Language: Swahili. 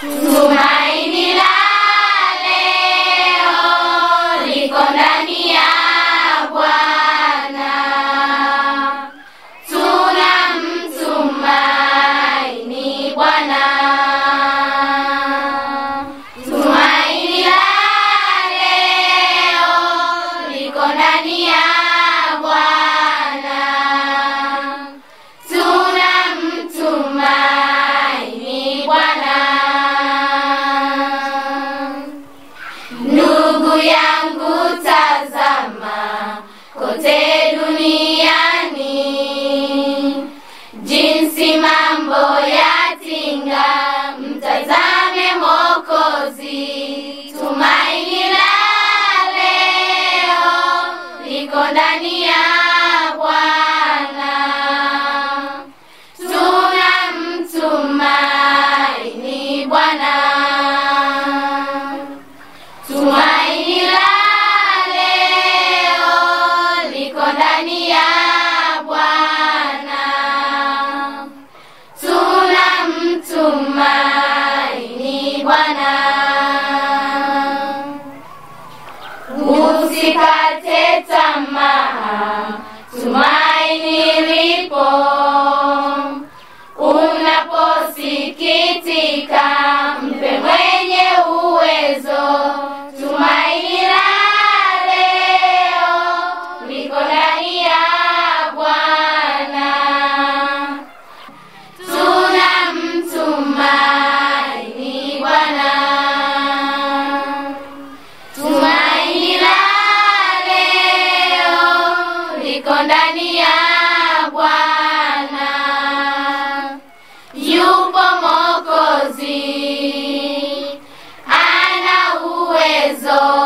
Tumaini la leo liko ndani ya Bwana, tunamtumaini Bwana. Tumaini la leo liko ndani ya Mungu yangu tazama kote duniani. Jinsi mambo yatinga, mtazame mokozi tumaini la leo liko ndani ya Bwana, tuna mtumaini Bwana. usikate tamaa. ndani ya Bwana. Yupo Mwokozi, ana uwezo.